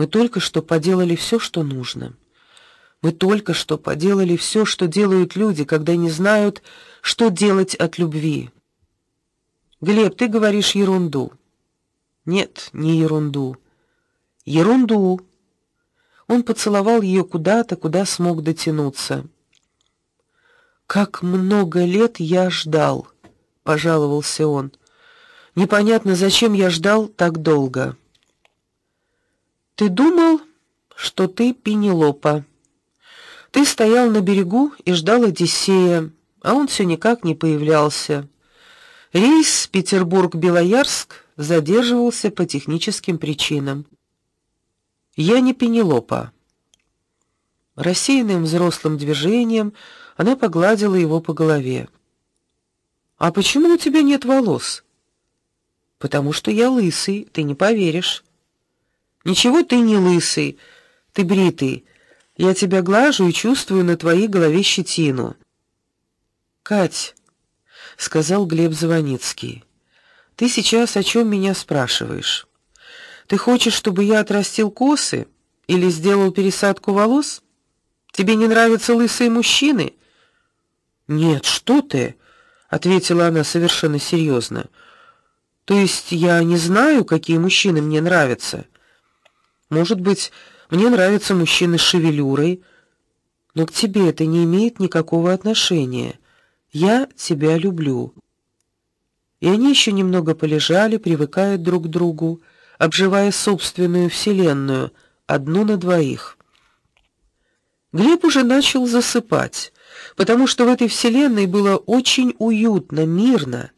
Мы только что поделали все, что нужно. Мы только что поделали все, что делают люди, когда не знают, что делать от любви. Глеб, ты говоришь ерунду. Нет, не ерунду. Ерунду. Он поцеловал ее куда-то, куда смог дотянуться. Как много лет я ждал, пожаловался он. Непонятно, зачем я ждал так долго. Ты думал, что ты Пенелопа. Ты стоял на берегу и ждал Одиссея, а он все никак не появлялся. Рейс Петербург-Белоярск задерживался по техническим причинам. Я не Пенелопа. Рассеянным взрослым движением она погладила его по голове. А почему у тебя нет волос? Потому что я лысый, ты не поверишь. Ничего ты не лысый, ты бритый. Я тебя глажу и чувствую на твоей голове щетину. Кать, сказал Глеб Звоницкий. Ты сейчас о чем меня спрашиваешь? Ты хочешь, чтобы я отрастил косы или сделал пересадку волос? Тебе не нравятся лысые мужчины? Нет, что ты? ответила она совершенно серьезно. То есть я не знаю, какие мужчины мне нравятся. Может быть, мне нравятся мужчины с шевелюрой, но к тебе это не имеет никакого отношения. Я тебя люблю. И они еще немного полежали, привыкая друг к другу, обживая собственную вселенную, одну на двоих. Глеб уже начал засыпать, потому что в этой вселенной было очень уютно, мирно,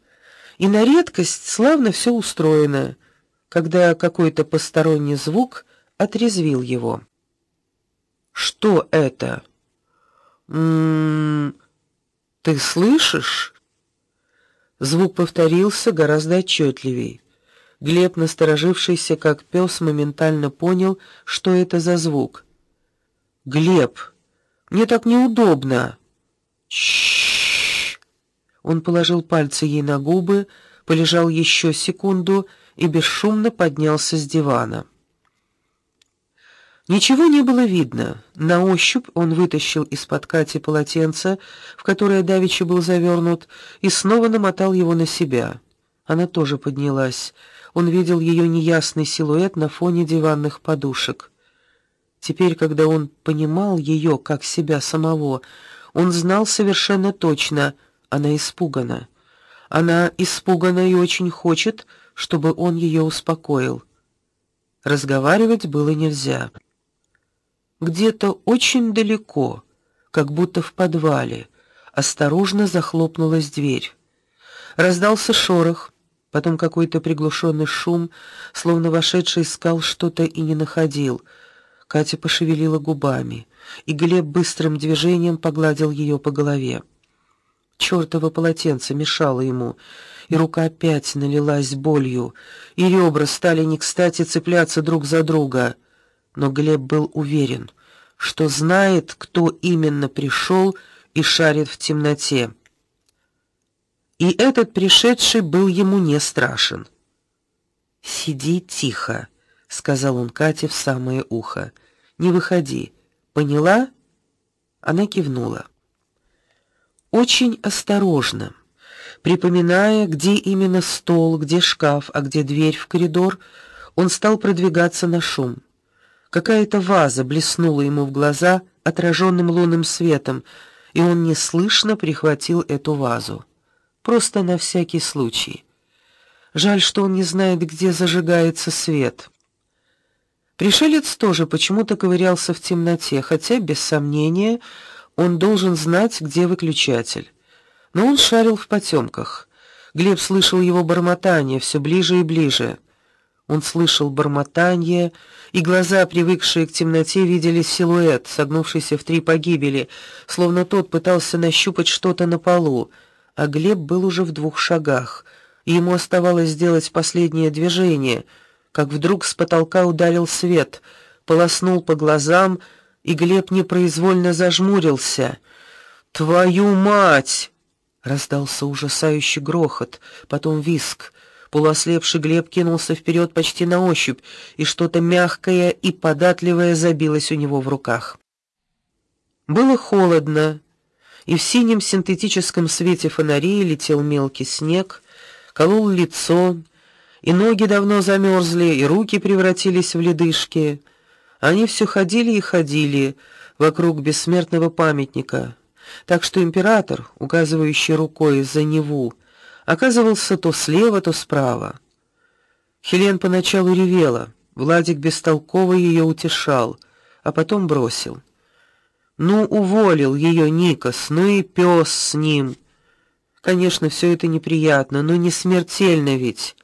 и на редкость славно все устроено, когда какой-то посторонний звук отрезвил его. Что это? М-м, ты слышишь? Звук повторился гораздо отчетливее. Глеб, насторожившийся как пес, моментально понял, что это за звук. Глеб, мне так неудобно. Чш. Он положил пальцы ей на губы, полежал еще секунду и бесшумно поднялся с дивана. Ничего не было видно. На ощупь он вытащил из-под Кати полотенце, в которое давеча был завернут, и снова намотал его на себя. Она тоже поднялась. Он видел ее неясный силуэт на фоне диванных подушек. Теперь, когда он понимал ее как себя самого, он знал совершенно точно, она испугана. Она испугана и очень хочет, чтобы он ее успокоил. Разговаривать было нельзя. Где-то очень далеко, как будто в подвале, осторожно захлопнулась дверь. Раздался шорох, потом какой-то приглушенный шум, словно вошедший искал что-то и не находил. Катя пошевелила губами, и Глеб быстрым движением погладил ее по голове. Чёртово полотенце мешало ему, и рука опять налилась болью, и ребра стали не кстати цепляться друг за друга но Глеб был уверен, что знает, кто именно пришел и шарит в темноте. И этот пришедший был ему не страшен. "Сиди тихо", сказал он Кате в самое ухо. "Не выходи. Поняла?" Она кивнула. Очень осторожно, припоминая, где именно стол, где шкаф, а где дверь в коридор, он стал продвигаться на шум. Какая-то ваза блеснула ему в глаза отраженным лунным светом, и он неслышно прихватил эту вазу, просто на всякий случай. Жаль, что он не знает, где зажигается свет. Пришелец тоже почему-то ковырялся в темноте, хотя без сомнения он должен знать, где выключатель. Но он шарил в потемках. Глеб слышал его бормотание все ближе и ближе. Он слышал бормотание, и глаза, привыкшие к темноте, видели силуэт, согнувшийся в три погибели, словно тот пытался нащупать что-то на полу, а Глеб был уже в двух шагах, и ему оставалось сделать последнее движение, как вдруг с потолка ударил свет, полоснул по глазам, и Глеб непроизвольно зажмурился. Твою мать! Раздался ужасающий грохот, потом визг. Полуослепший Глеб кинулся вперед почти на ощупь, и что-то мягкое и податливое забилось у него в руках. Было холодно, и в синем синтетическом свете фонарей летел мелкий снег, колол лицо, и ноги давно замерзли, и руки превратились в ледышки. Они все ходили и ходили вокруг бессмертного памятника, так что император, указывающий рукой за Неву, оказывался то слева, то справа. Хелен поначалу ревела, Владик бестолково ее утешал, а потом бросил. Ну, уволил ее Никос, ну и пес с ним. Конечно, все это неприятно, но не смертельно ведь.